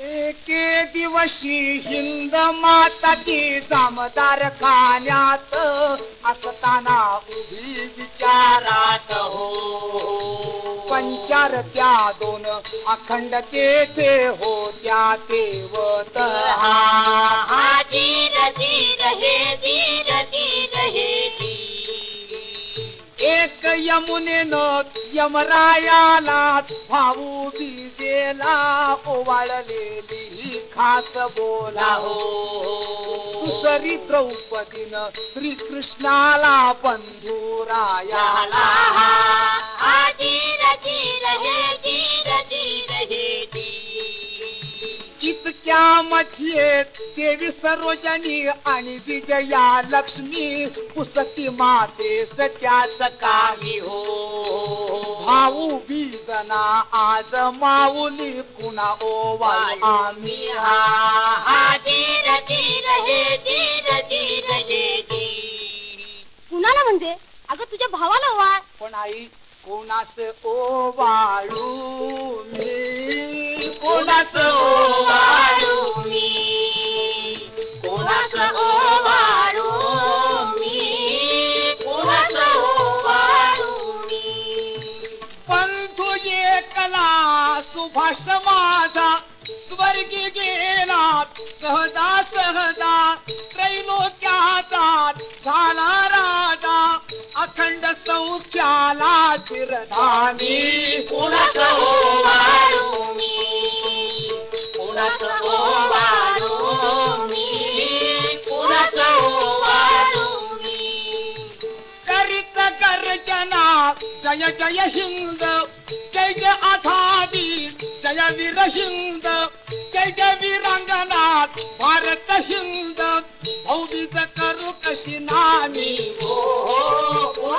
एके दिवशी हिंद माता ती जामदार खाण्यात असताना उभी विचारात हो. पंचार त्या दोन अखंड तेथे होत्या देवत हा यमुनेनं यमरायाला भाऊ बीजेला ओवाळलेली खास बोला हो. दुसरी द्रौपदीनं श्रीकृष्णाला बंधुरायाला. इतक्या मध्ये देवी सरोजनी आणि विजया लक्ष्मी पुसती माते सत्याच काही हो. भाऊ बीजना आज माऊली कुणा ओवाळ आम्ही? कुणाला म्हणजे? अगं तुझ्या भावाला वाळ पण आई कोणास ओवाळू मी? कोणास सुभाष माझा स्वर्गी गेला सहजा सहजा त्रैलोक्याचा झाला राजा अखंड सौख्याला चिरधानी. कोणाच जय जय हिंद जय जय आझादी जय वीर हिंद जय जय वीरांगनाथ भारत हिंद. भौबीज करू कशी नामी? हो हो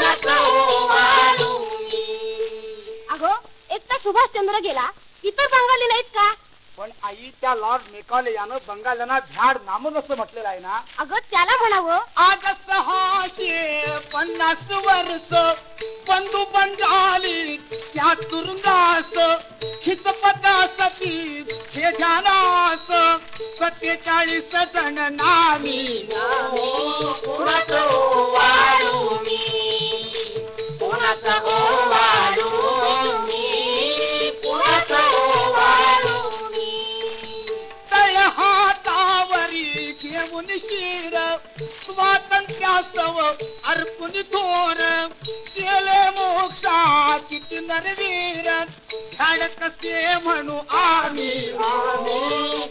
अगं एकटा गेला. इतर बंगाली नाहीत का? पण आई त्या लॉर्ड मेकॉले यानं बंगाल्यांना भ्याड नामून असं म्हटलेलं आहे ना. अगं त्याला म्हणावं. आज सहाशे पन्नास वर्ष बंधू बंगाली त्या तुरुंगास हिच सती हे ध्यानास सत्तेचाळीस जण नामी. कोणाच ओवाळू मी? कोणाच ओवाळू मी? कोणाच ओवाळू मी? तळ हातावरी घेऊन शिर स्वातंत्र्यास्तव अर्पुन थोर. केले मोक्षा किती नरवीर धडकसे म्हणू आम्ही? आम्ही